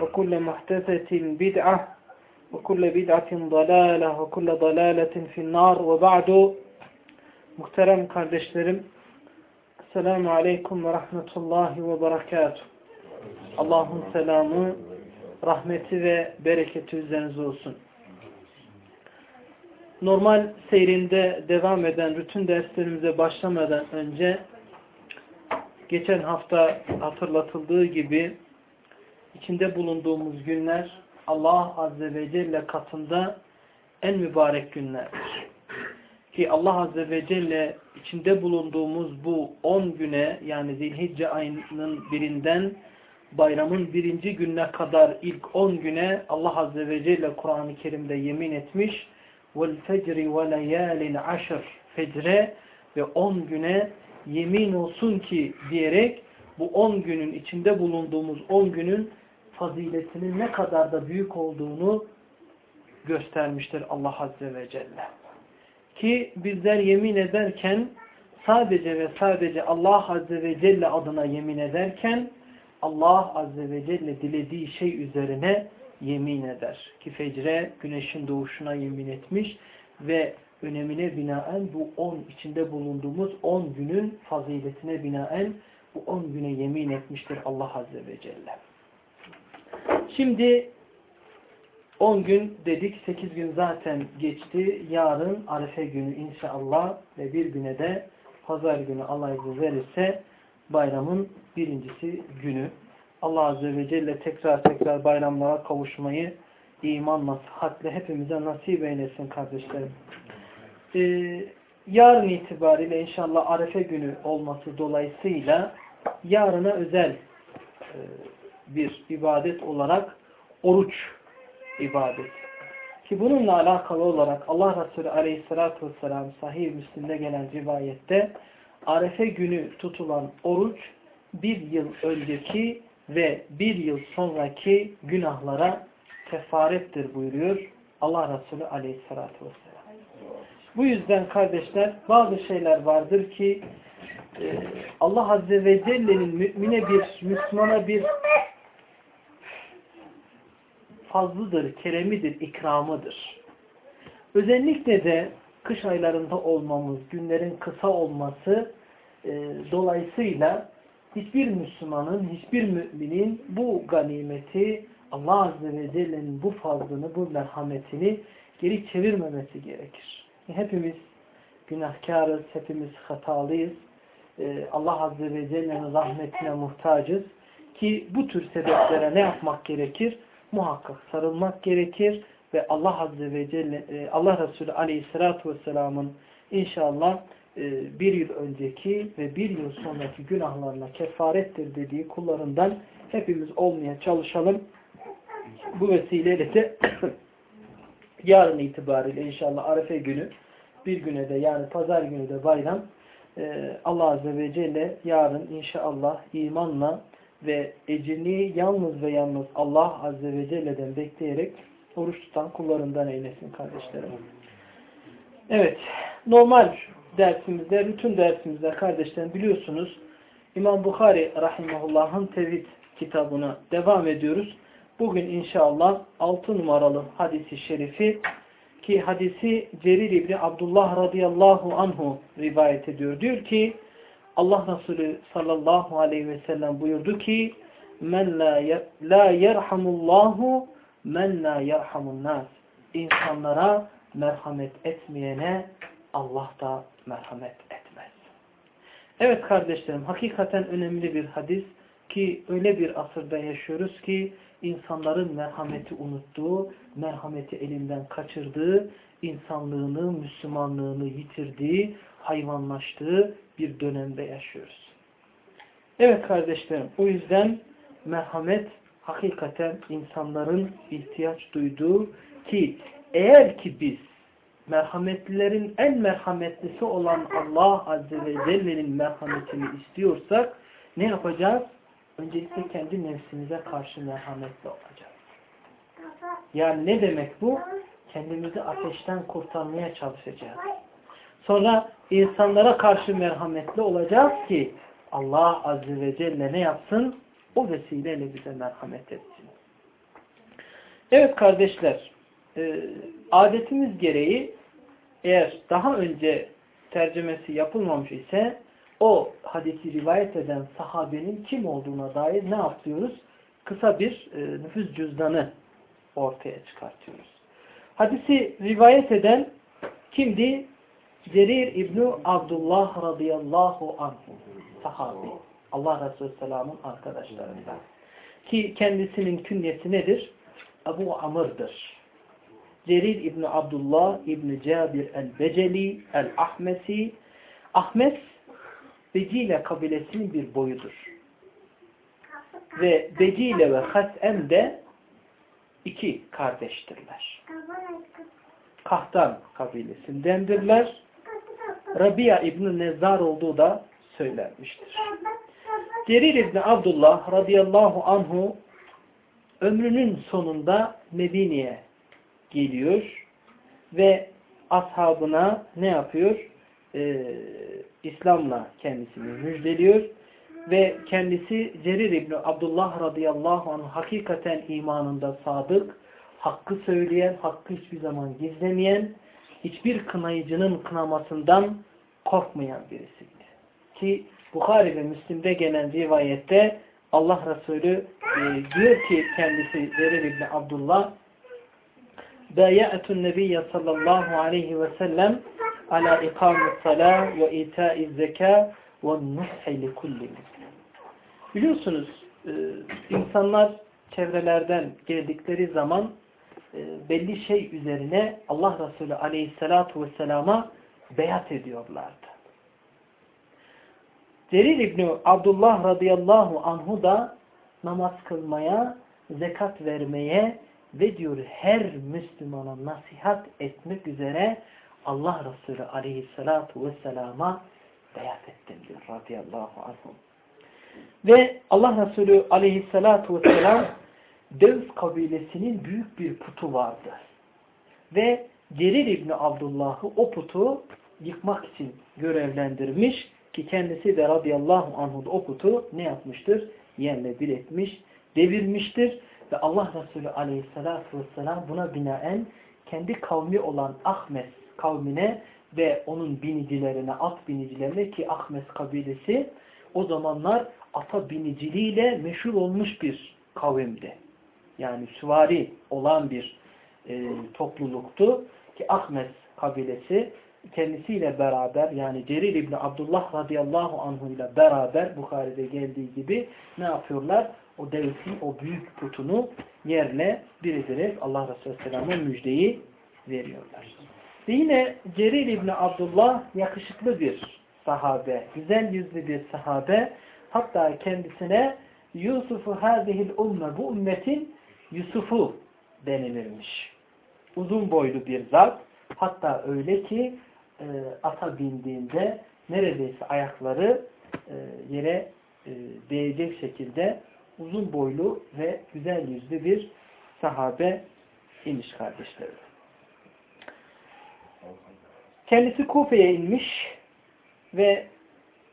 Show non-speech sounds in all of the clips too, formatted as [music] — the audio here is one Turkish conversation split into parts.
وكل محدثة بدعة وكل بدعة ضلالة وكل ضلالة في النار وبعد Muhterem kardeşlerim Selamun Aleyküm ve Rahmetullahi ve Berekatuhu Allah'ın selamı, rahmeti ve bereketi üzerinize olsun. Normal seyrinde devam eden bütün derslerimize başlamadan önce geçen hafta hatırlatıldığı gibi içinde bulunduğumuz günler Allah Azze ve Celle katında en mübarek günlerdir. Ki Allah Azze ve Celle içinde bulunduğumuz bu 10 güne yani Zilhicce ayının birinden bayramın birinci gününe kadar ilk 10 güne Allah Azze ve Celle Kur'an-ı Kerim'de yemin etmiş وَالْفَجْرِ وَلَيَالٍ عَشْرٍ Fecre ve 10 güne yemin olsun ki diyerek bu 10 günün içinde bulunduğumuz 10 günün faziletinin ne kadar da büyük olduğunu göstermiştir Allah Azze ve Celle. Ki bizler yemin ederken sadece ve sadece Allah Azze ve Celle adına yemin ederken Allah Azze ve Celle dilediği şey üzerine yemin eder. Ki fecre güneşin doğuşuna yemin etmiş ve önemine binaen bu 10 içinde bulunduğumuz 10 günün faziletine binaen bu 10 güne yemin etmiştir Allah Azze ve Celle. Şimdi 10 gün dedik, 8 gün zaten geçti. Yarın Arife günü inşallah ve bir güne de pazar günü Allah izin verirse bayramın birincisi günü. Allah Azze ve Celle tekrar tekrar bayramlara kavuşmayı imanla, sıhhatle hepimize nasip eylesin kardeşlerim. Ee, yarın itibariyle inşallah Arife günü olması dolayısıyla yarına özel e, bir ibadet olarak oruç ibadet. Ki bununla alakalı olarak Allah Resulü Aleyhisselatü Vesselam sahih Müslim'de gelen rivayette Arefe günü tutulan oruç bir yıl önceki ve bir yıl sonraki günahlara kefarettir buyuruyor Allah Resulü Aleyhisselatü Vesselam. Bu yüzden kardeşler bazı şeyler vardır ki Allah Azze ve Celle'nin mümine bir, Müslümana bir fazlıdır, keremidir, ikramıdır. Özellikle de kış aylarında olmamız, günlerin kısa olması e, dolayısıyla hiçbir Müslümanın, hiçbir müminin bu ganimeti Allah Azze ve Celle'nin bu fazlını, bu merhametini geri çevirmemesi gerekir. Hepimiz günahkarız, hepimiz hatalıyız. Ee, Allah Azze ve Celle'nin rahmetine muhtacız. Ki bu tür sebeplere ne yapmak gerekir? Muhakkak sarılmak gerekir ve Allah Azze ve Celle, Allah Resulü Aleyhisselatü Vesselam'ın inşallah bir yıl önceki ve bir yıl sonraki günahlarına kefarettir dediği kullarından hepimiz olmaya çalışalım. Bu vesileyle de [coughs] yarın itibariyle inşallah Arefe günü bir güne de yani pazar günü de bayram Allah Azze ve Celle yarın inşallah imanla ve ecrini yalnız ve yalnız Allah Azze ve Celle'den bekleyerek oruç tutan kullarından eylesin kardeşlerim. Evet, normal dersimizde, bütün dersimizde kardeşlerim biliyorsunuz İmam Bukhari rahimahullah'ın tevhid kitabına devam ediyoruz. Bugün inşallah 6 numaralı hadisi şerifi ki hadisi Cerir İbni Abdullah radıyallahu anhu rivayet ediyor. Diyor ki Allah Resulü sallallahu aleyhi ve sellem buyurdu ki men la yerhamullahu men la yerhamun nas insanlara merhamet etmeyene Allah da merhamet etmez. Evet kardeşlerim hakikaten önemli bir hadis ki öyle bir asırda yaşıyoruz ki insanların merhameti unuttuğu, merhameti elinden kaçırdığı, insanlığını, Müslümanlığını yitirdiği, hayvanlaştığı bir dönemde yaşıyoruz. Evet kardeşlerim, o yüzden merhamet hakikaten insanların ihtiyaç duyduğu ki eğer ki biz merhametlilerin en merhametlisi olan Allah Azze ve Celle'nin merhametini istiyorsak ne yapacağız? Öncelikle kendi nefsimize karşı merhametli olacağız. Yani ne demek bu? Kendimizi ateşten kurtarmaya çalışacağız. Sonra insanlara karşı merhametli olacağız ki Allah Azze ve Celle ne yapsın? O vesileyle bize merhamet etsin. Evet kardeşler, e, adetimiz gereği eğer daha önce tercümesi yapılmamış ise o hadisi rivayet eden sahabenin kim olduğuna dair ne yapıyoruz? Kısa bir e, nüfus cüzdanı ortaya çıkartıyoruz. Hadisi rivayet eden kimdi? Cerir İbni Abdullah radıyallahu anhu sahabi. Allah Resulü Selam'ın arkadaşlarından. Ki kendisinin künyesi nedir? Ebu Amr'dır. Cerir İbni Abdullah İbni Cabir el-Beceli el-Ahmesi Ahmes Becile kabilesinin bir boyudur. Ve Becile ve Hasem de iki kardeştirler. Kahtan kabilesindendirler. Rabia İbni Nezar olduğu da söylenmiştir. Cerir İbni Abdullah radıyallahu anhu ömrünün sonunda Medine'ye geliyor ve ashabına ne yapıyor? Ee, İslam'la kendisini müjdeliyor ve kendisi Cerir İbni Abdullah radıyallahu anh hakikaten imanında sadık, hakkı söyleyen, hakkı hiçbir zaman gizlemeyen, hiçbir kınayıcının kınamasından korkmayan birisiydi. Ki Bukhari ve Müslim'de gelen rivayette Allah Resulü e, diyor ki kendisi Cerir İbni Abdullah Bâyâetun Nebiyye sallallahu aleyhi ve sellem ala ikamet salâ ve itâiz zekâ nushi li kulli Biliyorsunuz e, insanlar çevrelerden geldikleri zaman e, belli şey üzerine Allah Resulü aleyhissalatu vesselama beyat ediyorlardı. Cerir İbni Abdullah radıyallahu anhu da namaz kılmaya, zekat vermeye ve diyor her Müslümana nasihat etmek üzere Allah Resulü aleyhissalatu vesselama beyat ettim diyor radıyallahu anhu. Ve Allah Resulü aleyhissalatu vesselam Devs kabilesinin büyük bir putu vardı. Ve Cerir İbni Abdullah'ı o putu yıkmak için görevlendirmiş ki kendisi de radıyallahu anhu o putu ne yapmıştır? Yerle bir etmiş, devirmiştir. Ve Allah Resulü aleyhissalatu vesselam buna binaen kendi kavmi olan Ahmes kavmine ve onun binicilerine, at binicilerine ki Ahmes kabilesi o zamanlar ata biniciliğiyle meşhur olmuş bir kavimdi. Yani süvari olan bir e, topluluktu ki Ahmes kabilesi kendisiyle beraber yani Cerir İbni Abdullah radıyallahu anhu ile beraber Bukhari'de geldiği gibi ne yapıyorlar? O devletin o büyük putunu yerle bir Allah Resulü Aleyhisselam'a müjdeyi veriyorlar. Yine Cerir İbni Abdullah yakışıklı bir sahabe, güzel yüzlü bir sahabe. Hatta kendisine Yusuf'u hazihil umme bu ümmetin Yusuf'u denilirmiş. Uzun boylu bir zat. Hatta öyle ki e, ata bindiğinde neredeyse ayakları e, yere e, değecek şekilde uzun boylu ve güzel yüzlü bir sahabe inmiş kardeşlerim. Kendisi Kufe'ye inmiş ve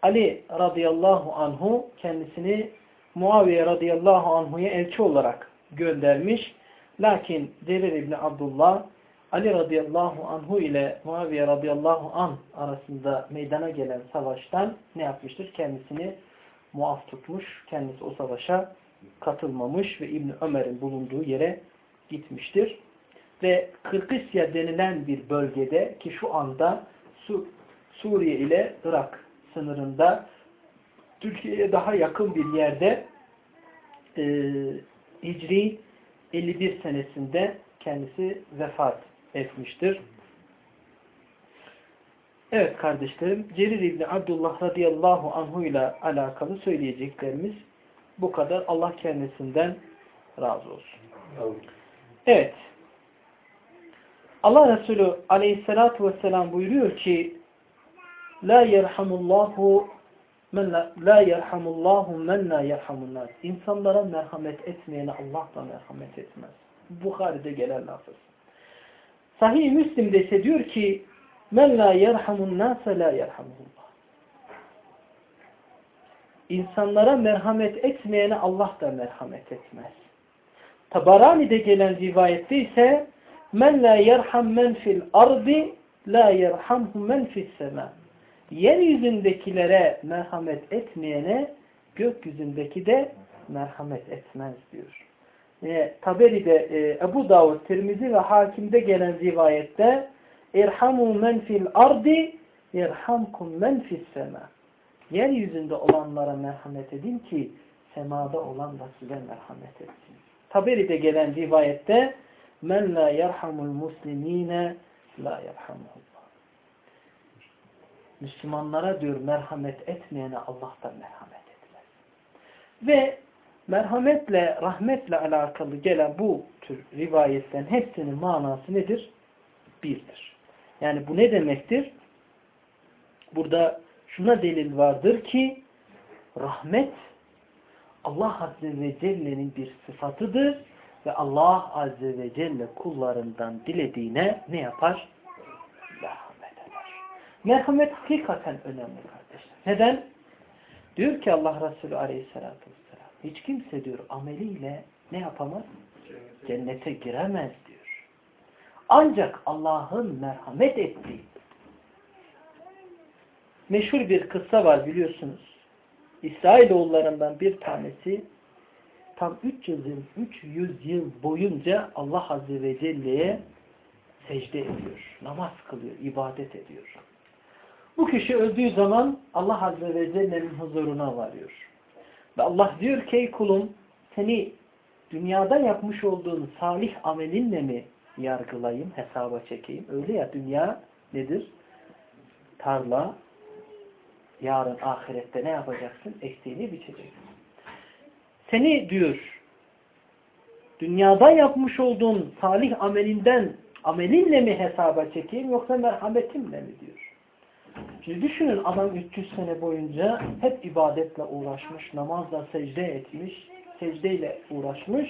Ali radıyallahu anhu kendisini Muaviye radıyallahu anhu'ya elçi olarak göndermiş. Lakin Cerir İbni Abdullah Ali radıyallahu anhu ile Muaviye radıyallahu an arasında meydana gelen savaştan ne yapmıştır? Kendisini muaf tutmuş. Kendisi o savaşa katılmamış ve İbni Ömer'in bulunduğu yere gitmiştir. Ve Kırkısya denilen bir bölgede ki şu anda Su Suriye ile Irak sınırında Türkiye'ye daha yakın bir yerde e, Hicri 51 senesinde kendisi vefat etmiştir. Evet kardeşlerim, Cerir İbni Abdullah radıyallahu anhu ile alakalı söyleyeceklerimiz bu kadar. Allah kendisinden razı olsun. Evet. Allah Resulü aleyhissalatu vesselam buyuruyor ki La yerhamullahu men la, la yerhamullahu men la yerhamun nas. İnsanlara merhamet etmeyene Allah da merhamet etmez. Bukhari'de gelen lafız. Sahih Müslim'de ise diyor ki men la yerhamun nase la yerhamullah. İnsanlara merhamet etmeyene Allah da merhamet etmez. Tabarani'de gelen rivayette ise men la yerham men fil ardi la yerhamhu men fis sema. Yeryüzündekilere merhamet etmeyene gökyüzündeki de merhamet etmez diyor. E, Taberi'de e, Ebu Davud, Tirmizi ve Hakim'de gelen rivayette İrhamu men fil ardi yerhamkum men fis sema. Yeryüzünde olanlara merhamet edin ki semada olan da size merhamet etsin. Taberi'de gelen rivayette men la yerhamul muslimine la yerhamullah. Müslümanlara diyor merhamet etmeyene Allah da merhamet etmez. Ve merhametle, rahmetle alakalı gelen bu tür rivayetten hepsinin manası nedir? Birdir. Yani bu ne demektir? Burada şuna delil vardır ki rahmet Allah Azze ve Celle'nin bir sıfatıdır ve Allah Azze ve Celle kullarından dilediğine ne yapar? Merhamet eder. Merhamet hakikaten önemli kardeşler. Neden? Diyor ki Allah Resulü Aleyhisselatü Vesselam hiç kimse diyor ameliyle ne yapamaz? Cennete giremez diyor. Ancak Allah'ın merhamet ettiği meşhur bir kıssa var biliyorsunuz. İsrailoğullarından bir tanesi tam 300 yıl, 300 yıl boyunca Allah Azze ve Celle'ye secde ediyor. Namaz kılıyor, ibadet ediyor. Bu kişi öldüğü zaman Allah Azze ve Celle'nin huzuruna varıyor. Ve Allah diyor ki ey kulum seni dünyada yapmış olduğun salih amelinle mi yargılayayım, hesaba çekeyim? Öyle ya dünya nedir? Tarla, yarın ahirette ne yapacaksın? Eksiğini biçeceksin. Seni diyor dünyada yapmış olduğun salih amelinden amelinle mi hesaba çekeyim yoksa merhametimle mi diyor. Şimdi düşünün adam 300 sene boyunca hep ibadetle uğraşmış, namazla secde etmiş, secdeyle uğraşmış.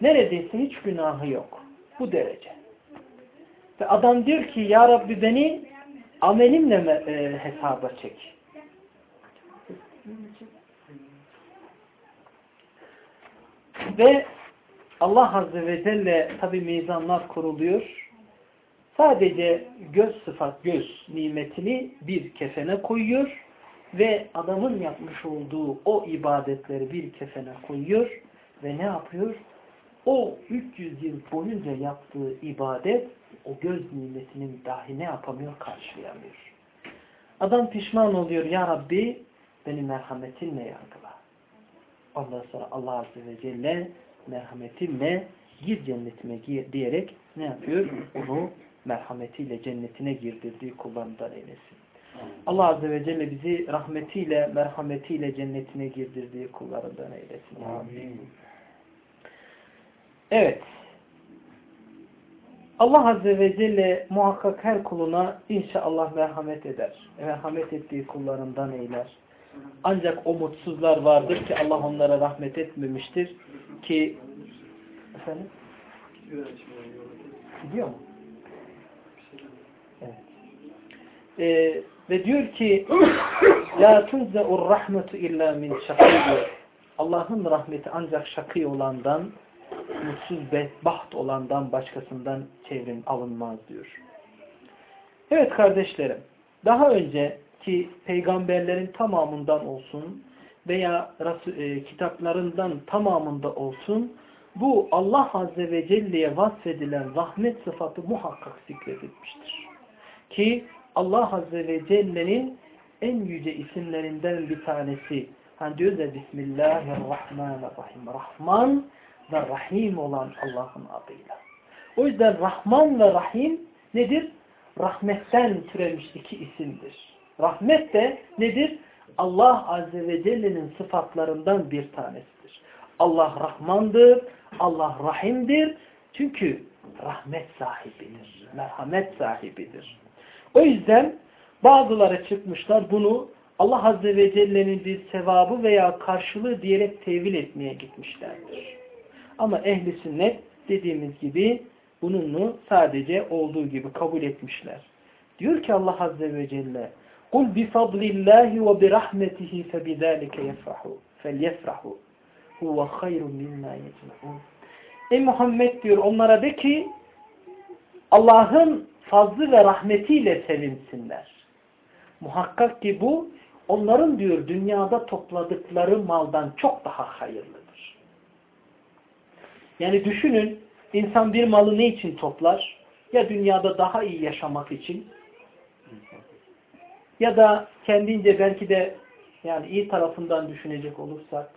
Neredeyse hiç günahı yok. Bu derece. Ve adam diyor ki ya Rabbi beni amelimle e, hesaba çek. Ve Allah Azze ve Celle tabi mizanlar kuruluyor. Sadece göz sıfat, göz nimetini bir kefene koyuyor ve adamın yapmış olduğu o ibadetleri bir kefene koyuyor ve ne yapıyor? O 300 yıl boyunca yaptığı ibadet o göz nimetinin dahi ne yapamıyor? Karşılayamıyor. Adam pişman oluyor. Ya Rabbi beni merhametinle yargıla. Ondan sonra Allah Azze ve Celle merhametinle gir cennetime gir diyerek ne yapıyor? Onu merhametiyle cennetine girdirdiği kullarından eylesin. Allah Azze ve Celle bizi rahmetiyle, merhametiyle cennetine girdirdiği kullarından eylesin. Amin. Evet. Allah Azze ve Celle muhakkak her kuluna inşallah merhamet eder. Merhamet ettiği kullarından eyler. Ancak o mutsuzlar vardır ki Allah onlara rahmet etmemiştir ki efendim Gidiyor mu? Evet. Ee, ve diyor ki [coughs] La tunze'ur rahmetu illa min şakiyye Allah'ın rahmeti ancak şakî olandan mutsuz bedbaht olandan başkasından çevrim alınmaz diyor. Evet kardeşlerim daha önceki peygamberlerin tamamından olsun veya e, kitaplarından tamamında olsun bu Allah Azze ve Celle'ye vasfedilen rahmet sıfatı muhakkak zikredilmiştir. Ki Allah Azze ve Celle'nin en yüce isimlerinden bir tanesi. Hani diyoruz ya Bismillahirrahmanirrahim. Rahman ve Rahim olan Allah'ın adıyla. O yüzden Rahman ve Rahim nedir? Rahmetten türemiş iki isimdir. Rahmet de nedir? Allah Azze ve Celle'nin sıfatlarından bir tanesidir. Allah Rahmandır, Allah Rahim'dir. Çünkü rahmet sahibidir, merhamet sahibidir. O yüzden bazıları çıkmışlar bunu Allah Azze ve Celle'nin bir sevabı veya karşılığı diyerek tevil etmeye gitmişlerdir. Ama ehli sünnet dediğimiz gibi bununu sadece olduğu gibi kabul etmişler. Diyor ki Allah Azze ve Celle Kul bi fadlillahi ve bi rahmetihi fe bidâlike yefrahu. Fel yefrahu. Huve hayrun mimma yecmehun. Ey Muhammed diyor onlara de ki Allah'ın fazlı ve rahmetiyle sevinsinler. Muhakkak ki bu onların diyor dünyada topladıkları maldan çok daha hayırlıdır. Yani düşünün insan bir malı ne için toplar? Ya dünyada daha iyi yaşamak için ya da kendince belki de yani iyi tarafından düşünecek olursak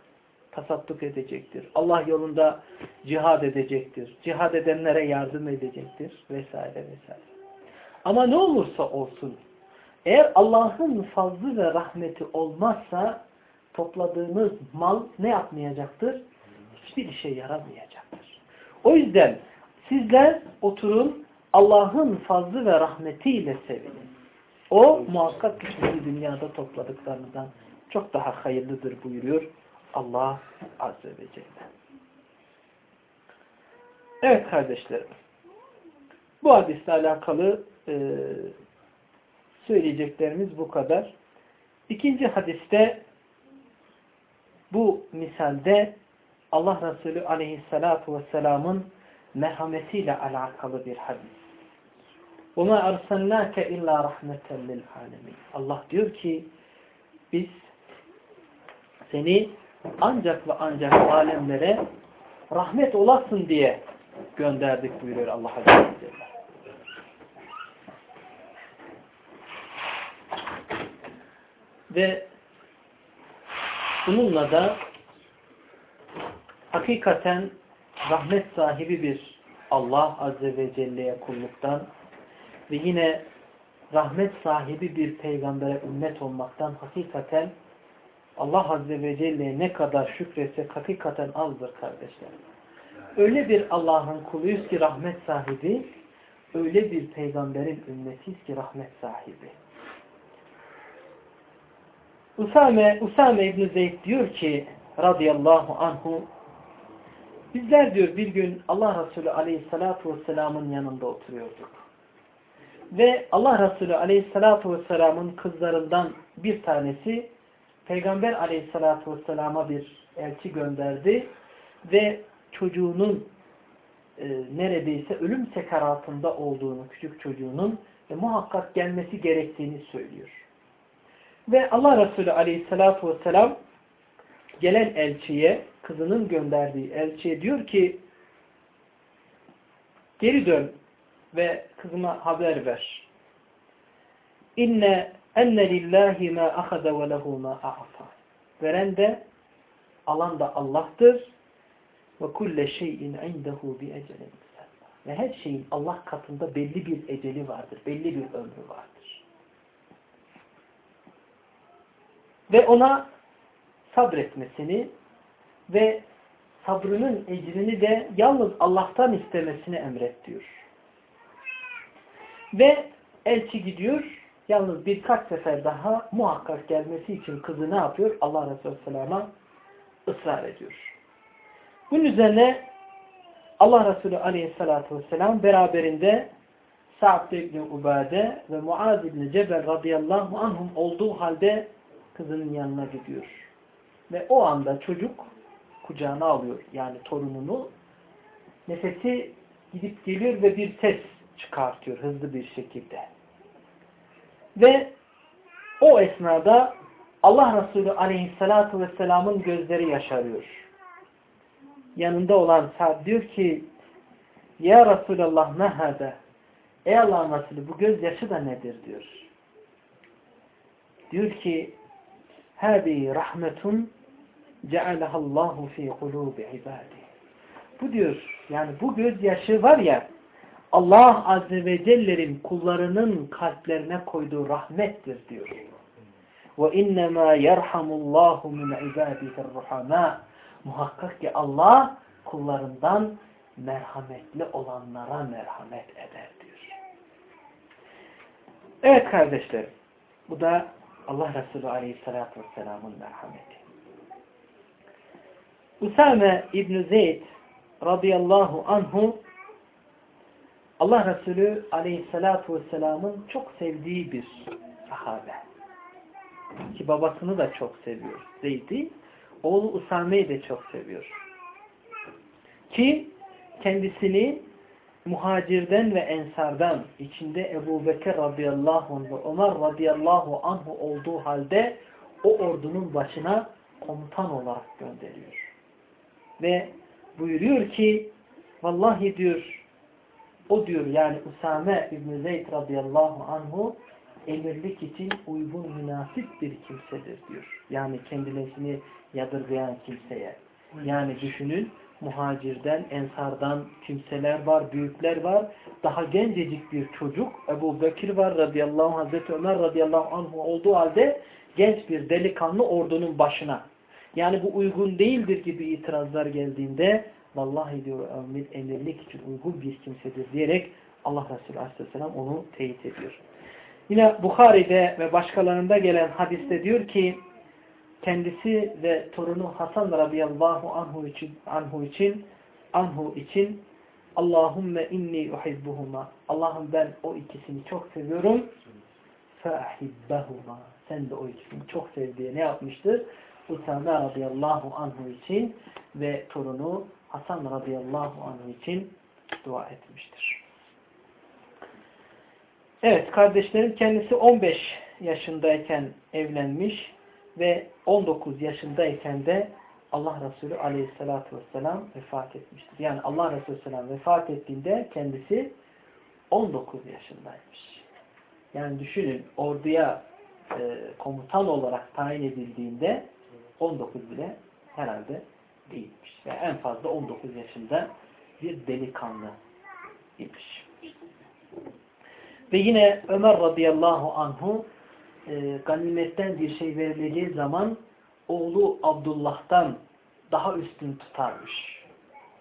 tasadduk edecektir. Allah yolunda cihad edecektir. Cihad edenlere yardım edecektir vesaire vesaire. Ama ne olursa olsun eğer Allah'ın fazlı ve rahmeti olmazsa topladığınız mal ne yapmayacaktır? Hiçbir işe yaramayacaktır. O yüzden sizler oturun Allah'ın fazlı ve rahmetiyle sevinin. O muhakkak ki dünyada topladıklarınızdan çok daha hayırlıdır buyuruyor Allah Azze ve Celle. Evet kardeşlerim. Bu hadisle alakalı e, söyleyeceklerimiz bu kadar. İkinci hadiste bu misalde Allah Resulü aleyhissalatu vesselamın merhametiyle alakalı bir hadis. وَمَا أَرْسَلْنَاكَ اِلَّا رَحْمَةً لِلْعَالَمِينَ Allah diyor ki biz seni ancak ve ancak alemlere rahmet olasın diye gönderdik buyuruyor Allah Azze ve Celle. Ve bununla da hakikaten rahmet sahibi bir Allah Azze ve Celle'ye kulluktan ve yine rahmet sahibi bir peygambere ümmet olmaktan hakikaten Allah Azze ve Celle'ye ne kadar şükretsek hakikaten azdır kardeşler. Öyle bir Allah'ın kuluyuz ki rahmet sahibi, öyle bir peygamberin ümmetiyiz ki rahmet sahibi. Usame, Usame İbni Zeyd diyor ki radıyallahu anhu bizler diyor bir gün Allah Resulü aleyhissalatu vesselamın yanında oturuyorduk. Ve Allah Resulü aleyhissalatu vesselamın kızlarından bir tanesi Peygamber aleyhissalatu vesselama bir elçi gönderdi ve çocuğunun e, neredeyse ölüm sekaratında olduğunu, küçük çocuğunun ve muhakkak gelmesi gerektiğini söylüyor. Ve Allah Resulü aleyhissalatu vesselam gelen elçiye, kızının gönderdiği elçiye diyor ki geri dön ve kızıma haber ver. İnne enne lillahi ma ahaza ve lehu ma a'ta. Veren de alan da Allah'tır. Ve kulle şeyin indehu bi ecelin Ve her şeyin Allah katında belli bir eceli vardır. Belli bir ömrü vardır. Ve ona sabretmesini ve sabrının ecrini de yalnız Allah'tan istemesini emret diyor. Ve elçi gidiyor Yalnız birkaç sefer daha muhakkak gelmesi için kızı ne yapıyor? Allah Resulü Aleyhisselam'a ısrar ediyor. Bunun üzerine Allah Resulü aleyhissalatu vesselam beraberinde Sa'd ibn Ubade ve Muaz ibn Cebel radıyallahu anhum olduğu halde kızının yanına gidiyor. Ve o anda çocuk kucağına alıyor. Yani torununu nefesi gidip geliyor ve bir ses çıkartıyor hızlı bir şekilde. Ve o esnada Allah Resulü aleyhissalatu vesselamın gözleri yaşarıyor. Yanında olan Sa'd diyor ki Ya Resulallah ne hâde? Ey Allah'ın Resulü bu gözyaşı da nedir diyor. Diyor ki Hâbi rahmetun cealehallahu fi kulubi ibadi. Bu diyor yani bu gözyaşı var ya Allah Azze ve Celle'nin kullarının kalplerine koyduğu rahmettir diyor. Ve innemâ yerhamullahu min ibâdihir ruhamâ. Muhakkak ki Allah kullarından merhametli olanlara merhamet eder diyor. Evet kardeşlerim. Bu da Allah Resulü Aleyhisselatü Vesselam'ın merhameti. Usame İbn Zeyd radıyallahu anhu Allah Resulü Aleyhisselatü Vesselam'ın çok sevdiği bir sahabe. Ki babasını da çok seviyor. Zeyd'i. Oğlu Usame'yi de çok seviyor. Ki kendisini muhacirden ve ensardan içinde Ebu Bekir radıyallahu anh ve Ömer radıyallahu anh olduğu halde o ordunun başına komutan olarak gönderiyor. Ve buyuruyor ki vallahi diyor o diyor yani Usame İbn Zeyd radıyallahu anhu emirlik için uygun münasip bir kimsedir diyor. Yani kendisini yadırgayan kimseye. Yani düşünün muhacirden, ensardan kimseler var, büyükler var. Daha gencecik bir çocuk Ebu Bekir var radıyallahu anh, Hazreti Ömer radıyallahu anh olduğu halde genç bir delikanlı ordunun başına. Yani bu uygun değildir gibi itirazlar geldiğinde vallahi diyor emirlik için uygun bir kimsedir diyerek Allah Resulü aleyhisselam onu teyit ediyor. Yine Bukhari'de ve başkalarında gelen hadiste diyor ki kendisi ve torunu Hasan radıyallahu anhu için anhu için anhu için Allahümme inni uhibbuhuma Allah'ım ben o ikisini çok seviyorum feahibbahuma sen de o ikisini çok sev diye ne yapmıştır? Usame radıyallahu anhu için ve torunu Hasan radıyallahu anhu için dua etmiştir. Evet kardeşlerim kendisi 15 yaşındayken evlenmiş ve 19 yaşındayken de Allah Resulü aleyhissalatü vesselam vefat etmiştir. Yani Allah Resulü aleyhisselam vefat ettiğinde kendisi 19 yaşındaymış. Yani düşünün orduya e, komutan olarak tayin edildiğinde 19 bile herhalde değilmiş. Yani en fazla 19 yaşında bir delikanlı imiş. Ve yine Ömer radıyallahu anhu e, ganimetten bir şey verileceği zaman oğlu Abdullah'tan daha üstün tutarmış.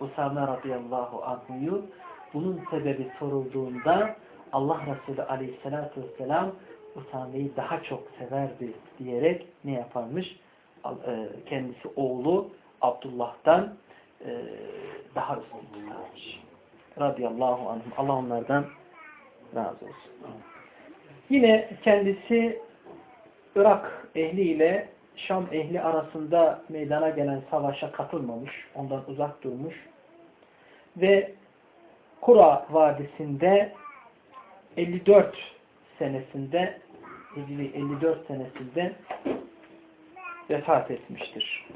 Usame radıyallahu anhu'yu bunun sebebi sorulduğunda Allah Resulü aleyhissalatü vesselam Usame'yi daha çok severdi diyerek ne yaparmış? E, kendisi oğlu Abdullah'tan e, daha üstün tutarmış. Radıyallahu anhum. Allah onlardan razı olsun. Yine kendisi Irak ehliyle Şam ehli arasında meydana gelen savaşa katılmamış, ondan uzak durmuş ve Kura Vadisi'nde 54 senesinde Hicri 54 senesinde vefat etmiştir.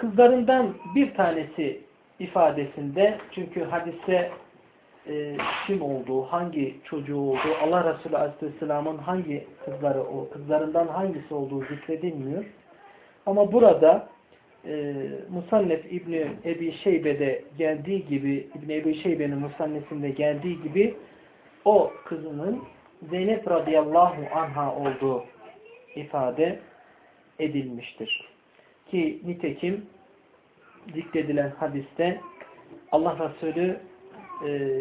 Kızlarından bir tanesi ifadesinde çünkü hadise e, kim olduğu, hangi çocuğu olduğu, Allah Resulü Aleyhisselam'ın hangi kızları, o kızlarından hangisi olduğu zikredilmiyor. Ama burada e, Musannef İbni Ebi Şeybe'de geldiği gibi, İbni Ebi Şeybe'nin Musannef'inde geldiği gibi o kızının Zeynep radıyallahu anha olduğu ifade edilmiştir. Ki nitekim zikredilen hadiste Allah Resulü e,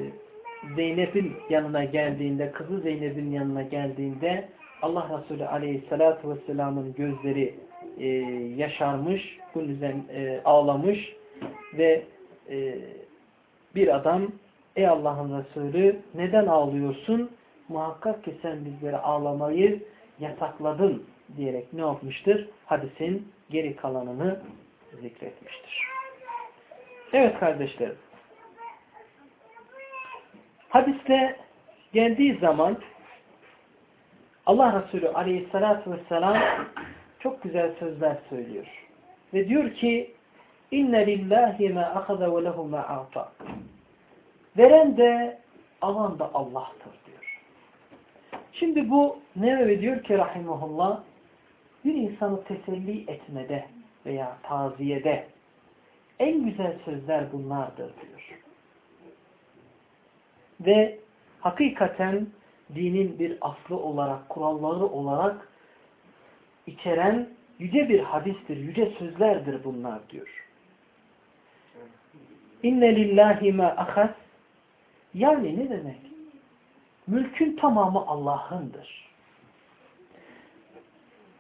Zeynep'in yanına geldiğinde, kızı Zeynep'in yanına geldiğinde Allah Resulü Aleyhisselatü Vesselam'ın gözleri e, yaşarmış, bunun üzerine e, ağlamış Ve e, bir adam ey Allah'ın Resulü neden ağlıyorsun? Muhakkak ki sen bizlere ağlamayı yasakladın diyerek ne yapmıştır? Hadisin geri kalanını zikretmiştir. Evet kardeşlerim. Hadiste geldiği zaman Allah Resulü aleyhissalatü vesselam çok güzel sözler söylüyor. Ve diyor ki inne lillahi ma ahaza ve lehu ma. Veren de alan da Allah'tır diyor. Şimdi bu Nevevi diyor ki rahimahullah bir insanı teselli etmede veya taziyede en güzel sözler bunlardır diyor. Ve hakikaten dinin bir aslı olarak, kuralları olarak içeren yüce bir hadistir, yüce sözlerdir bunlar diyor. İnne lillahi ma ahas yani ne demek? Mülkün tamamı Allah'ındır.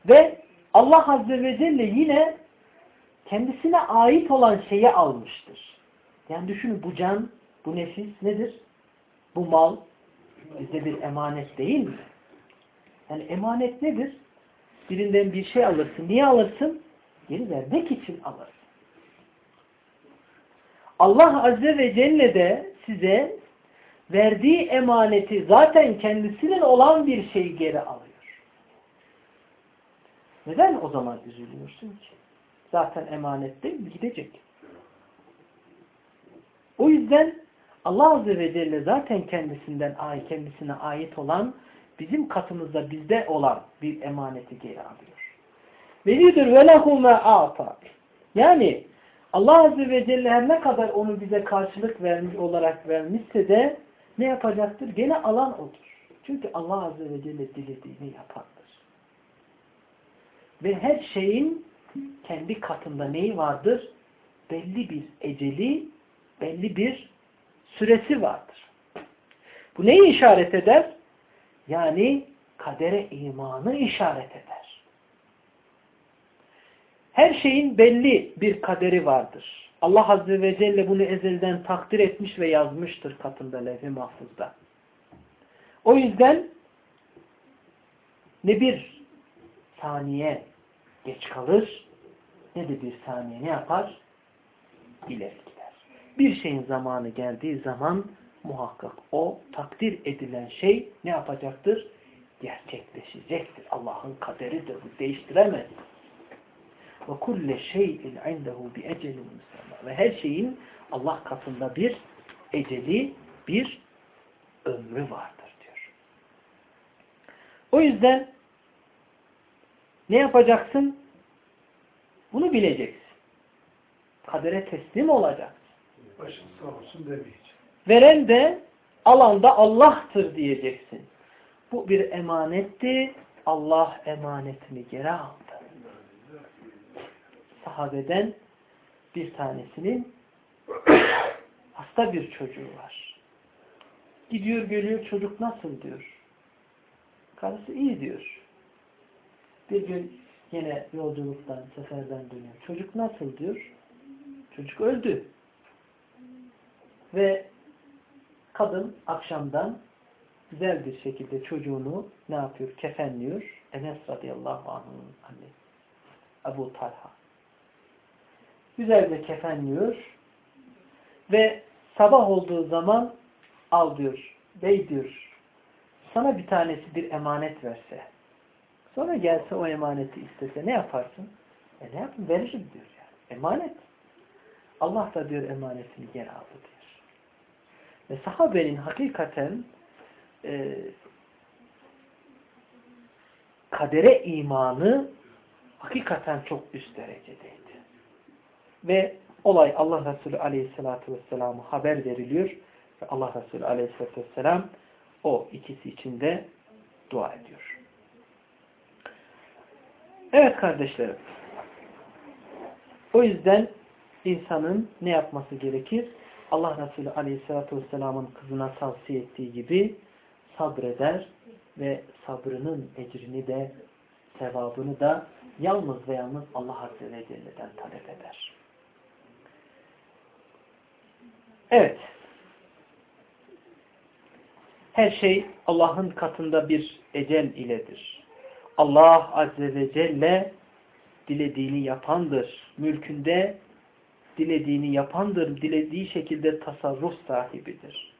Ve Allah Azze ve Celle yine kendisine ait olan şeyi almıştır. Yani düşünün bu can, bu nefis nedir? Bu mal bize bir emanet değil mi? Yani emanet nedir? Birinden bir şey alırsın. Niye alırsın? Geri vermek için alırsın. Allah Azze ve Celle de size verdiği emaneti zaten kendisinin olan bir şeyi geri alıyor. Neden o zaman üzülüyorsun ki? Zaten emanet değil? Gidecek. O yüzden Allah Azze ve Celle zaten kendisinden ait, kendisine ait olan bizim katımızda bizde olan bir emaneti geri alıyor. Velidir ve lehume a'ta. Yani Allah Azze ve Celle her ne kadar onu bize karşılık vermiş olarak vermişse de ne yapacaktır? Gene alan odur. Çünkü Allah Azze ve Celle dilediğini yapardır. Ve her şeyin kendi katında neyi vardır? Belli bir eceli, belli bir süresi vardır. Bu neyi işaret eder? Yani kadere imanı işaret eder. Her şeyin belli bir kaderi vardır. Allah Azze ve Celle bunu ezelden takdir etmiş ve yazmıştır katında levh-i mahfuzda. O yüzden ne bir saniye geç kalır ne de bir saniye ne yapar? İleri gider. Bir şeyin zamanı geldiği zaman muhakkak o takdir edilen şey ne yapacaktır? Gerçekleşecektir. Allah'ın kaderidir. Bu değiştiremez. Ve kulle şeyin indehu bi ecelin. Ve her şeyin Allah katında bir eceli, bir ömrü vardır diyor. O yüzden ne yapacaksın? Bunu bileceksin. Kadere teslim olacaksın. Başın sağ olsun demeyeceksin. Veren de alan da Allah'tır diyeceksin. Bu bir emanetti. Allah emanetini geri aldı. Sahabeden bir tanesinin [coughs] hasta bir çocuğu var. Gidiyor geliyor çocuk nasıl diyor. Karısı iyi diyor. Bir gün yine yolculuktan, seferden dönüyor. Çocuk nasıl diyor. Çocuk öldü. Ve kadın akşamdan güzel bir şekilde çocuğunu ne yapıyor? Kefenliyor. Enes radıyallahu anh'ın annesi. Ebu Talha. Güzelce kefenliyor. Ve sabah olduğu zaman al diyor. Bey diyor. Sana bir tanesi bir emanet verse. Sonra gelse o emaneti istese ne yaparsın? E ne yapayım? Veririm diyor yani. Emanet. Allah da diyor emanetini geri aldı diyor. Ve sahabenin hakikaten e, kadere imanı hakikaten çok üst derecedeydi. Ve olay Allah Resulü Aleyhisselatü Vesselam'a haber veriliyor. Ve Allah Resulü Aleyhisselatü Vesselam o ikisi için de dua ediyor. Evet kardeşlerim. O yüzden insanın ne yapması gerekir? Allah Resulü Aleyhisselatü Vesselam'ın kızına tavsiye ettiği gibi sabreder ve sabrının ecrini de sevabını da yalnız ve yalnız Allah Azze ve Celle'den talep eder. Evet. Her şey Allah'ın katında bir ecel iledir. Allah Azze ve Celle dilediğini yapandır. Mülkünde dilediğini yapandır. Dilediği şekilde tasarruf sahibidir.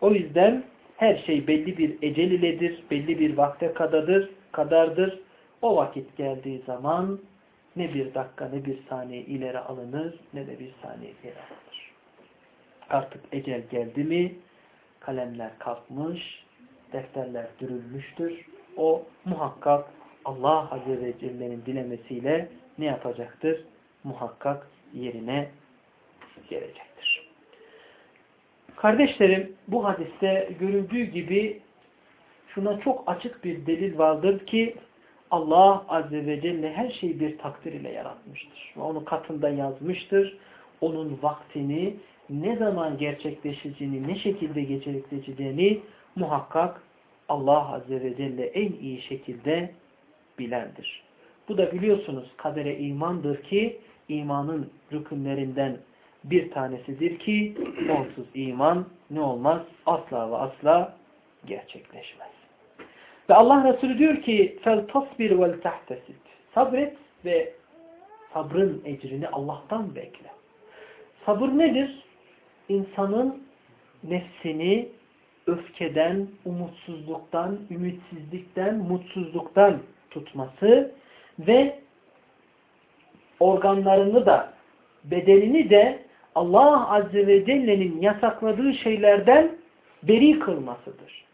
O yüzden her şey belli bir ecel iledir. Belli bir vakte kadardır. kadardır. O vakit geldiği zaman ne bir dakika ne bir saniye ileri alınır ne de bir saniye geri alınır. Artık ecel geldi mi kalemler kalkmış, defterler dürülmüştür. O muhakkak Allah Azze ve Celle'nin dilemesiyle ne yapacaktır? Muhakkak yerine gelecektir. Kardeşlerim bu hadiste görüldüğü gibi şuna çok açık bir delil vardır ki Allah Azze ve Celle her şeyi bir takdir ile yaratmıştır. Ve onu katında yazmıştır. Onun vaktini ne zaman gerçekleşeceğini, ne şekilde gerçekleşeceğini muhakkak Allah Azze ve Celle en iyi şekilde bilendir. Bu da biliyorsunuz kadere imandır ki imanın rükünlerinden bir tanesidir ki onsuz iman ne olmaz? Asla ve asla gerçekleşmez. Ve Allah Resulü diyor ki فَالْتَصْبِرْ وَالْتَحْتَسِبْ Sabret ve sabrın ecrini Allah'tan bekle. Sabır nedir? İnsanın nefsini öfkeden, umutsuzluktan, ümitsizlikten, mutsuzluktan tutması ve organlarını da bedenini de Allah Azze ve Celle'nin yasakladığı şeylerden beri kılmasıdır.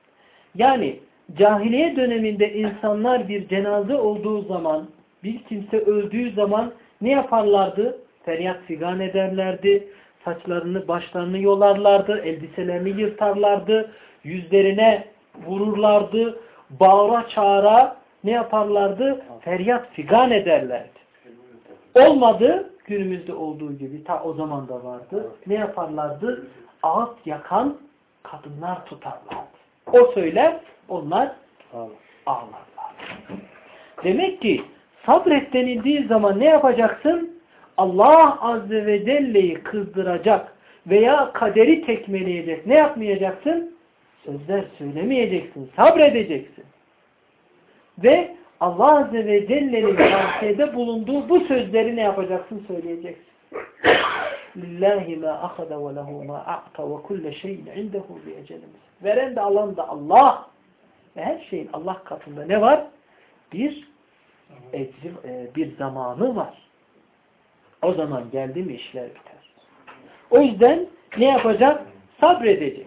Yani cahiliye döneminde insanlar bir cenaze olduğu zaman, bir kimse öldüğü zaman ne yaparlardı? Feryat figan ederlerdi, saçlarını, başlarını yolarlardı, elbiselerini yırtarlardı, yüzlerine vururlardı, bağıra çağıra ne yaparlardı? Feryat figan ederlerdi. Olmadı, günümüzde olduğu gibi, ta o zaman da vardı. Ne yaparlardı? Ağıt yakan kadınlar tutarlardı. O söyler, onlar ağlarlar. Demek ki sabret denildiği zaman ne yapacaksın? Allah Azze ve Celle'yi kızdıracak veya kaderi tekmeleyecek. Ne yapmayacaksın? Sözler söylemeyeceksin. Sabredeceksin. Ve Allah Azze ve Celle'nin [coughs] tavsiyede bulunduğu bu sözleri ne yapacaksın? Söyleyeceksin. Lillahi ma ahada ve lehu ma a'ta ve kulle şeyin indehu bi ecelimiz. Veren de alan da Allah. Ve her şeyin Allah katında ne var? Bir ecri, bir zamanı var. O zaman geldi mi işler biter. O yüzden ne yapacak? Sabredecek.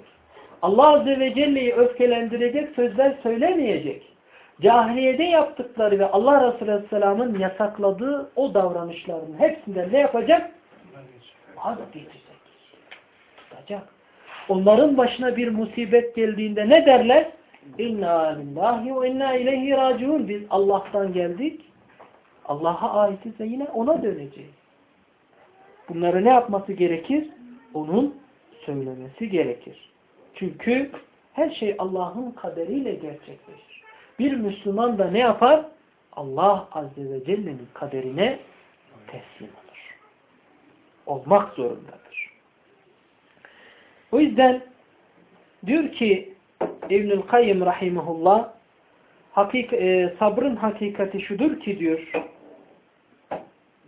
Allah Azze ve Celle'yi öfkelendirecek sözler söylemeyecek. Cahiliyede yaptıkları ve Allah Resulü Aleyhisselam'ın yasakladığı o davranışların hepsinden ne yapacak? Vazgeçecek. Tutacak. Onların başına bir musibet geldiğinde ne derler? İnna lillahi ve inna ileyhi raciun. Biz Allah'tan geldik. Allah'a aitiz ve yine ona döneceğiz. Bunları ne yapması gerekir? Onun söylemesi gerekir. Çünkü her şey Allah'ın kaderiyle gerçekleşir. Bir Müslüman da ne yapar? Allah Azze ve Celle'nin kaderine teslim olur. Olmak zorundadır. O yüzden diyor ki İbnül Kayyım Rahimullah hakik e, sabrın hakikati şudur ki diyor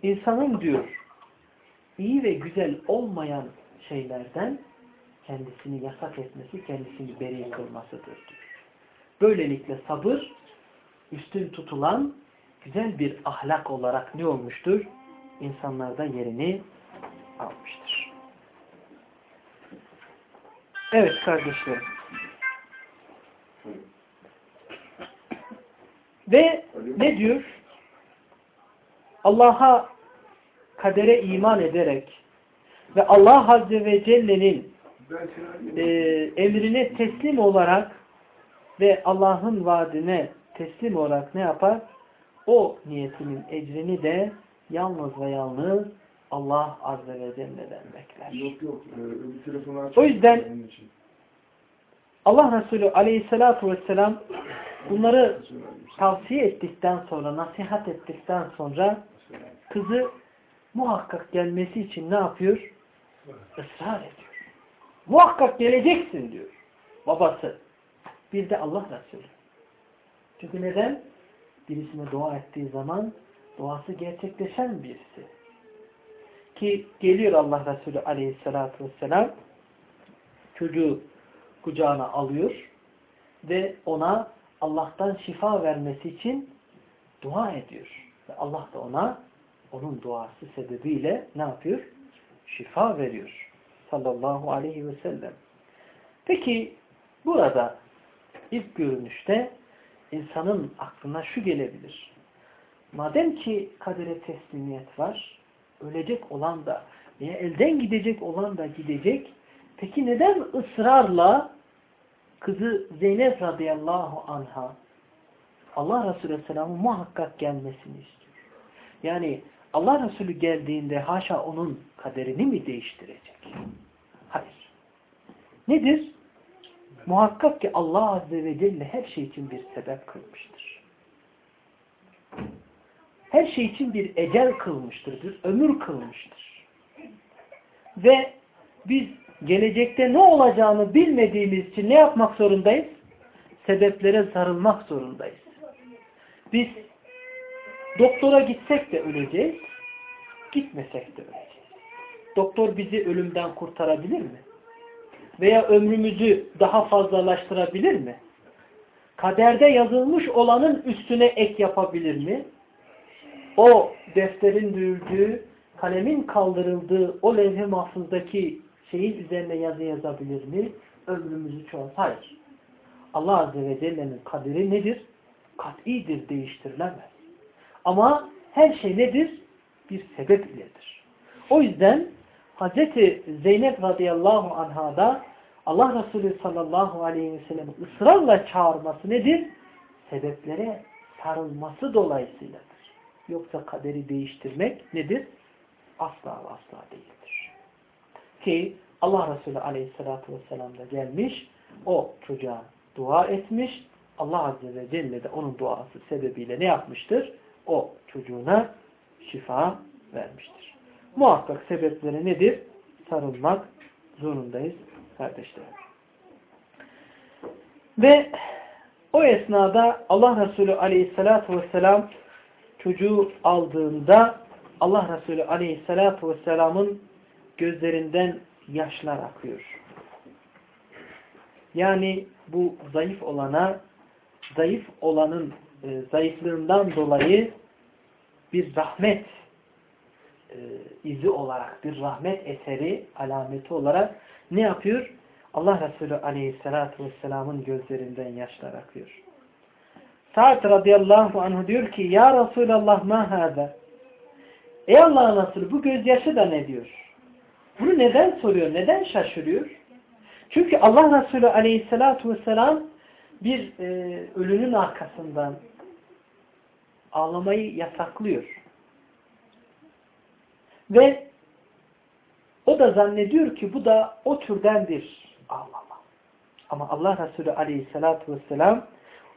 insanın diyor iyi ve güzel olmayan şeylerden kendisini yasak etmesi, kendisini beri kılmasıdır. Böylelikle sabır üstün tutulan güzel bir ahlak olarak ne olmuştur? İnsanlarda yerini almıştır. Evet kardeşlerim. Ve ne diyor? Allah'a kadere iman ederek ve Allah Azze ve Celle'nin e, emrine teslim olarak ve Allah'ın vaadine teslim olarak ne yapar? O niyetinin ecrini de yalnız ve yalnız Allah Azze ve Celle'den bekler. Yok yok. Ee. O yüzden Allah Resulü Aleyhisselatü Vesselam bunları tavsiye ettikten sonra, nasihat ettikten sonra kızı muhakkak gelmesi için ne yapıyor? Israr ediyor. Muhakkak geleceksin diyor. Babası. Bir de Allah Resulü. Çünkü neden? Birisine dua ettiği zaman duası gerçekleşen birisi. Ki geliyor Allah Resulü aleyhissalatü vesselam çocuğu kucağına alıyor ve ona Allah'tan şifa vermesi için dua ediyor. Ve Allah da ona onun duası sebebiyle ne yapıyor? Şifa veriyor. Sallallahu aleyhi ve sellem. Peki burada ilk görünüşte insanın aklına şu gelebilir. Madem ki kadere teslimiyet var, ölecek olan da veya elden gidecek olan da gidecek, peki neden ısrarla kızı Zeynep radıyallahu anha Allah Resulü Aleyhisselam'ın muhakkak gelmesini istiyor. Yani Allah Resulü geldiğinde haşa onun kaderini mi değiştirecek? Hayır. Nedir? Muhakkak ki Allah Azze ve Celle her şey için bir sebep kılmıştır. Her şey için bir ecel kılmıştır, bir ömür kılmıştır. Ve biz gelecekte ne olacağını bilmediğimiz için ne yapmak zorundayız? Sebeplere sarılmak zorundayız. Biz doktora gitsek de öleceğiz, gitmesek de öleceğiz. Doktor bizi ölümden kurtarabilir mi? Veya ömrümüzü daha fazlalaştırabilir mi? Kaderde yazılmış olanın üstüne ek yapabilir mi? O defterin dürüldüğü, kalemin kaldırıldığı o levh-i mahfuzdaki şeyin üzerine yazı yazabilir mi? Ömrümüzü çoğalt. Hayır. Allah Azze ve Celle'nin kaderi nedir? Kat'idir, değiştirilemez. Ama her şey nedir? Bir sebep iledir. O yüzden Hazreti Zeynep radıyallahu anhada Allah Resulü sallallahu aleyhi ve sellem ısrarla çağırması nedir? Sebeplere sarılması dolayısıyladır. Yoksa kaderi değiştirmek nedir? Asla asla değildir. Ki Allah Resulü aleyhissalatü vesselam da gelmiş, o çocuğa dua etmiş, Allah Azze ve Celle de onun duası sebebiyle ne yapmıştır? O çocuğuna şifa vermiştir. Muhakkak sebepleri nedir? Sarılmak zorundayız kardeşlerim. Ve o esnada Allah Resulü aleyhissalatu vesselam çocuğu aldığında Allah Resulü aleyhissalatu vesselamın gözlerinden yaşlar akıyor. Yani bu zayıf olana zayıf olanın e, zayıflığından dolayı bir rahmet e, izi olarak, bir rahmet eseri, alameti olarak ne yapıyor? Allah Resulü aleyhissalatu vesselamın gözlerinden yaşlar akıyor. Sa'd radıyallahu anh diyor ki Ya Resulallah ma hâzâ Ey Allah'ın Resulü bu gözyaşı da ne diyor? Bunu neden soruyor? Neden şaşırıyor? Çünkü Allah Resulü aleyhissalatu vesselam bir e, ölünün arkasından ağlamayı yasaklıyor. Ve o da zannediyor ki bu da o türdendir ağlama. Ama Allah Resulü aleyhissalatu vesselam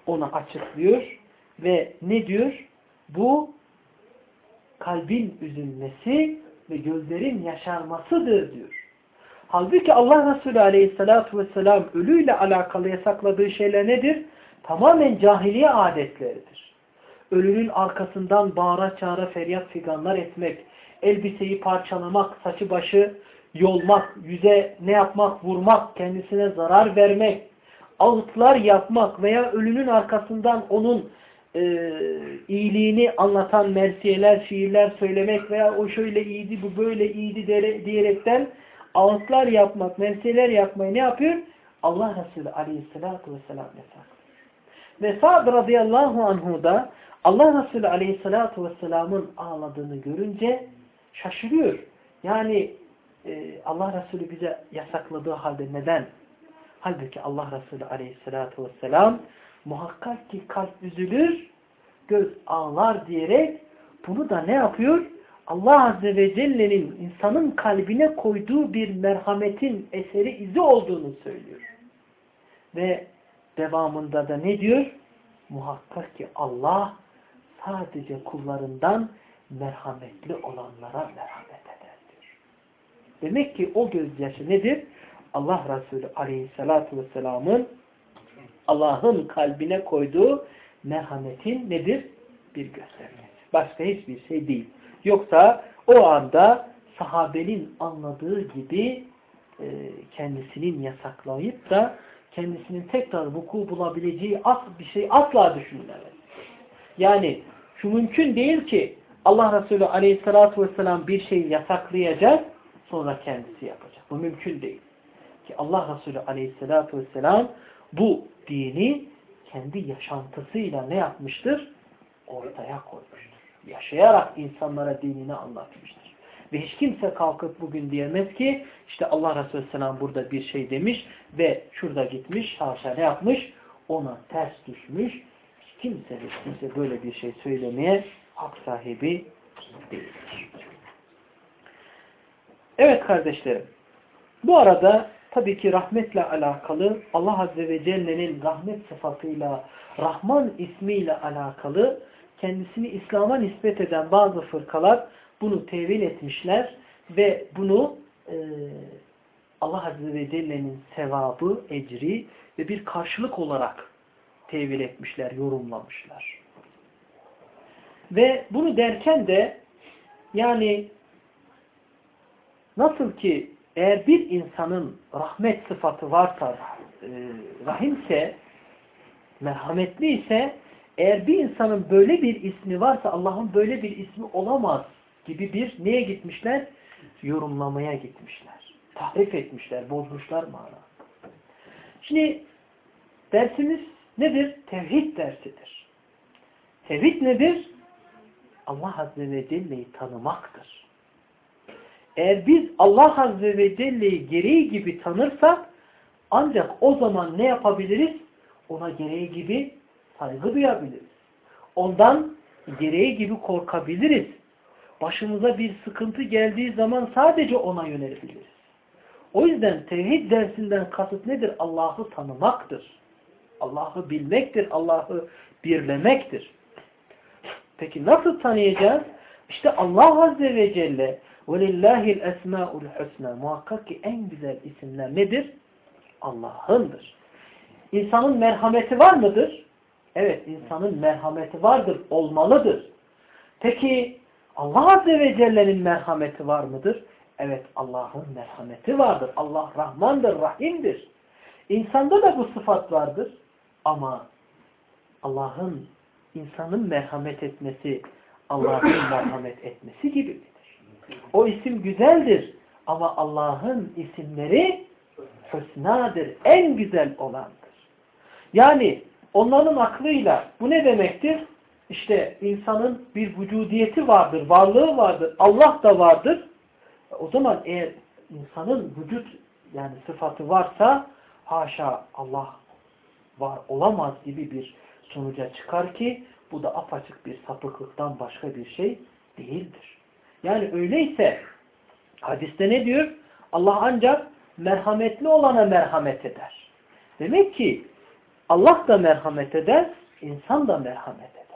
onu açıklıyor ve ne diyor? Bu kalbin üzülmesi ve gözlerin yaşarmasıdır diyor. Halbuki Allah Resulü aleyhissalatu vesselam ölüyle alakalı yasakladığı şeyler nedir? Tamamen cahiliye adetleridir. Ölünün arkasından bağıra çağıra feryat figanlar etmek, elbiseyi parçalamak, saçı başı yolmak, yüze ne yapmak, vurmak, kendisine zarar vermek, ağıtlar yapmak veya ölünün arkasından onun e, iyiliğini anlatan mersiyeler, şiirler söylemek veya o şöyle iyiydi, bu böyle iyiydi diyerekten ağıtlar yapmak, mersiyeler yapmayı ne yapıyor? Allah Resulü aleyhissalatu vesselam yasak. Ve Sa'd radıyallahu anhu da Allah Resulü aleyhissalatu vesselamın ağladığını görünce şaşırıyor. Yani e, Allah Resulü bize yasakladığı halde neden? Halbuki Allah Resulü aleyhissalatu vesselam muhakkak ki kalp üzülür, göz ağlar diyerek bunu da ne yapıyor? Allah Azze ve Celle'nin insanın kalbine koyduğu bir merhametin eseri izi olduğunu söylüyor. Ve devamında da ne diyor? Muhakkak ki Allah sadece kullarından merhametli olanlara merhamet eder diyor. Demek ki o gözyaşı nedir? Allah Resulü aleyhissalatu vesselamın Allah'ın kalbine koyduğu merhametin nedir? Bir göstergesi. Başka hiçbir şey değil. Yoksa o anda sahabenin anladığı gibi e, kendisinin yasaklayıp da kendisinin tekrar vuku bulabileceği as bir şey asla düşünülemez. Yani şu mümkün değil ki Allah Resulü aleyhissalatu vesselam bir şeyi yasaklayacak sonra kendisi yapacak. Bu mümkün değil. Ki Allah Resulü aleyhissalatu vesselam bu dini kendi yaşantısıyla ne yapmıştır? Ortaya koymuştur. Yaşayarak insanlara dinini anlatmıştır. Ve hiç kimse kalkıp bugün diyemez ki işte Allah Resulü Selam burada bir şey demiş ve şurada gitmiş haşa ne yapmış? Ona ters düşmüş. Hiç kimse hiç kimse böyle bir şey söylemeye hak sahibi değildir. Evet kardeşlerim. Bu arada tabii ki rahmetle alakalı Allah Azze ve Celle'nin rahmet sıfatıyla Rahman ismiyle alakalı kendisini İslam'a nispet eden bazı fırkalar bunu tevil etmişler ve bunu e, Allah Azze ve Celle'nin sevabı, ecri ve bir karşılık olarak tevil etmişler, yorumlamışlar. Ve bunu derken de yani nasıl ki eğer bir insanın rahmet sıfatı varsa, e, rahimse, merhametli ise eğer bir insanın böyle bir ismi varsa Allah'ın böyle bir ismi olamaz gibi bir neye gitmişler? Yorumlamaya gitmişler. Tahrif etmişler, bozmuşlar mana. Şimdi dersimiz nedir? Tevhid dersidir. Tevhid nedir? Allah Azze ve Celle'yi tanımaktır. Eğer biz Allah Azze ve Celle'yi gereği gibi tanırsak ancak o zaman ne yapabiliriz? Ona gereği gibi saygı duyabiliriz. Ondan gereği gibi korkabiliriz Başımıza bir sıkıntı geldiği zaman sadece ona yönelebiliriz. O yüzden tevhid dersinden kasıt nedir? Allah'ı tanımaktır. Allah'ı bilmektir. Allah'ı birlemektir. Peki nasıl tanıyacağız? İşte Allah Azze ve Celle وَلِلَّهِ الْاَسْمَاءُ الْحُسْنَى Muhakkak ki en güzel isimler nedir? Allah'ındır. İnsanın merhameti var mıdır? Evet, insanın merhameti vardır, olmalıdır. Peki Allah Azze ve Celle'nin merhameti var mıdır? Evet, Allah'ın merhameti vardır. Allah Rahmandır, Rahim'dir. İnsanda da bu sıfat vardır. Ama Allah'ın, insanın merhamet etmesi, Allah'ın [coughs] merhamet etmesi gibi midir? O isim güzeldir. Ama Allah'ın isimleri hüsnadır. En güzel olandır. Yani onların aklıyla bu ne demektir? İşte insanın bir vücudiyeti vardır, varlığı vardır, Allah da vardır. O zaman eğer insanın vücut yani sıfatı varsa haşa Allah var olamaz gibi bir sonuca çıkar ki bu da apaçık bir sapıklıktan başka bir şey değildir. Yani öyleyse hadiste ne diyor? Allah ancak merhametli olana merhamet eder. Demek ki Allah da merhamet eder, insan da merhamet eder.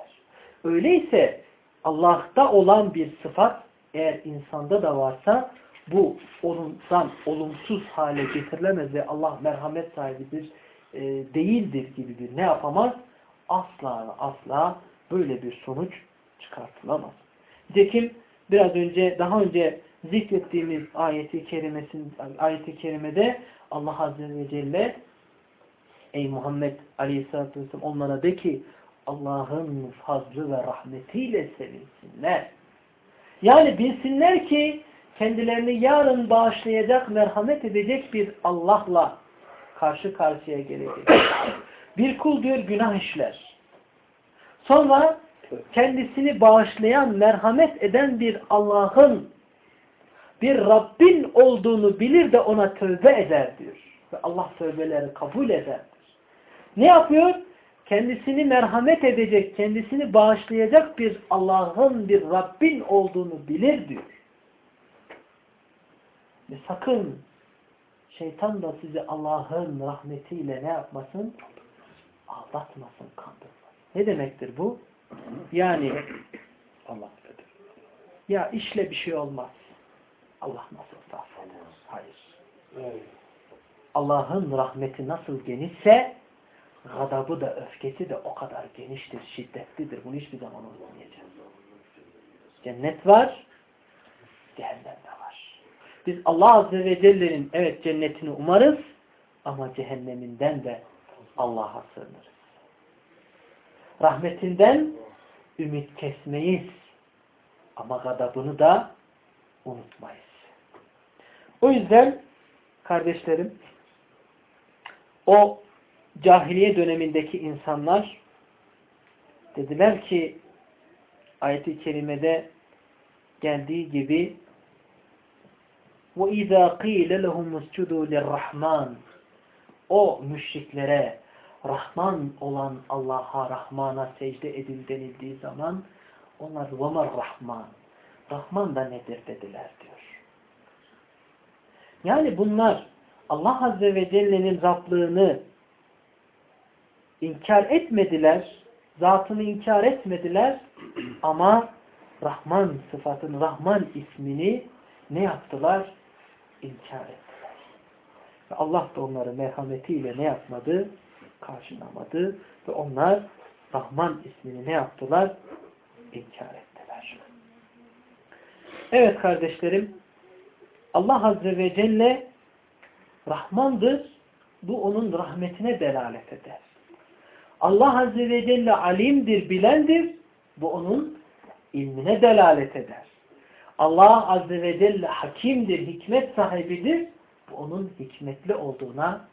Öyleyse Allah'ta olan bir sıfat eğer insanda da varsa bu onundan olumsuz hale getirilemez ve Allah merhamet sahibidir e, değildir gibi bir ne yapamaz? Asla asla böyle bir sonuç çıkartılamaz. Nitekim biraz önce daha önce zikrettiğimiz ayeti kerimesin ayeti kerimede Allah Azze ve Celle ey Muhammed Aleyhisselatü Vesselam onlara de ki Allah'ın fazlı ve rahmetiyle sevinsinler. Yani bilsinler ki kendilerini yarın bağışlayacak, merhamet edecek bir Allah'la karşı karşıya gelecek. [coughs] Bir kul diyor günah işler. Sonra kendisini bağışlayan, merhamet eden bir Allah'ın bir Rabbin olduğunu bilir de ona tövbe eder diyor. Ve Allah tövbeleri kabul eder. Ne yapıyor? Kendisini merhamet edecek, kendisini bağışlayacak bir Allah'ın bir Rabbin olduğunu bilir diyor. Ve sakın şeytan da sizi Allah'ın rahmetiyle ne yapmasın? Aldatmasın, kandırmasın. Ne demektir bu? Yani Allah ya işle bir şey olmaz. Allah nasıl affeder? Hayır. Allah'ın rahmeti nasıl genişse gadabı da öfkesi de o kadar geniştir, şiddetlidir. Bunu hiçbir zaman unutmayacağız. Cennet var, cehennem de var. Biz Allah Azze ve Celle'nin evet cennetini umarız ama cehenneminden de Allah'a sığınırız. Rahmetinden ümit kesmeyiz ama gadabını da unutmayız. O yüzden kardeşlerim o cahiliye dönemindeki insanlar dediler ki ayet-i kerimede geldiği gibi وَاِذَا قِيلَ لَهُمْ اسْجُدُوا لِلرَّحْمَانِ O müşriklere Rahman olan Allah'a, Rahman'a secde edin denildiği zaman onlar وَمَا Rahman Rahman da nedir dediler diyor. Yani bunlar Allah Azze ve Celle'nin Rablığını inkar etmediler, zatını inkar etmediler [clears throat] ama Rahman sıfatını, Rahman ismini ne yaptılar? İnkar ettiler. Ve Allah da onları merhametiyle ne yapmadı? Karşılamadı. Ve onlar Rahman ismini ne yaptılar? İnkar ettiler. Evet kardeşlerim, Allah Azze ve Celle Rahmandır. Bu onun rahmetine delalet eder. Allah Azze ve Celle alimdir, bilendir. Bu onun ilmine delalet eder. Allah Azze ve Celle hakimdir, hikmet sahibidir. Bu onun hikmetli olduğuna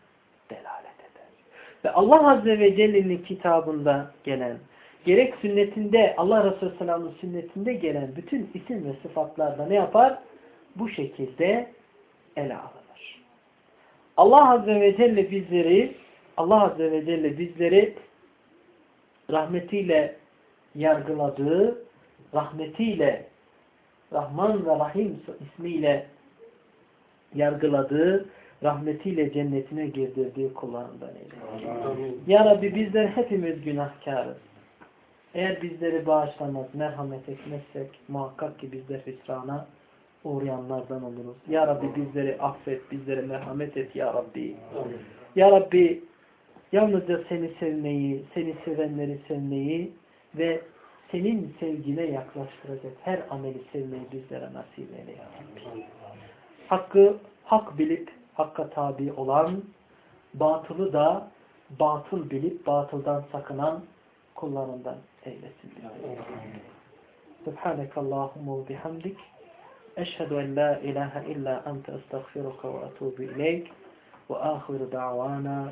delalet eder. Ve Allah Azze ve Celle'nin kitabında gelen, gerek sünnetinde, Allah Resulü Sallallahu sünnetinde gelen bütün isim ve sıfatlarda ne yapar? Bu şekilde ele alınır. Allah Azze ve Celle bizleri Allah Azze ve Celle bizleri rahmetiyle yargıladığı, rahmetiyle Rahman ve Rahim ismiyle yargıladığı, rahmetiyle cennetine girdirdiği kullarından eylesin. Ya Rabbi bizler hepimiz günahkarız. Eğer bizleri bağışlamaz, merhamet etmezsek muhakkak ki bizler hüsrana uğrayanlardan oluruz. Ya Rabbi bizleri affet, bizlere merhamet et Ya Rabbi. Ya Rabbi yalnızca seni sevmeyi, seni sevenleri sevmeyi ve senin sevgine yaklaştıracak her ameli sevmeyi bizlere nasip eyle Ya Rabbi. Hakkı hak bilip hakka tabi olan, batılı da batıl bilip batıldan sakınan kullarından eylesin. Subhanekallahumma ve bihamdik. Eşhedü en la ilahe illa ente estağfiruka ve etubu ileyk. Ve ahiru da'vana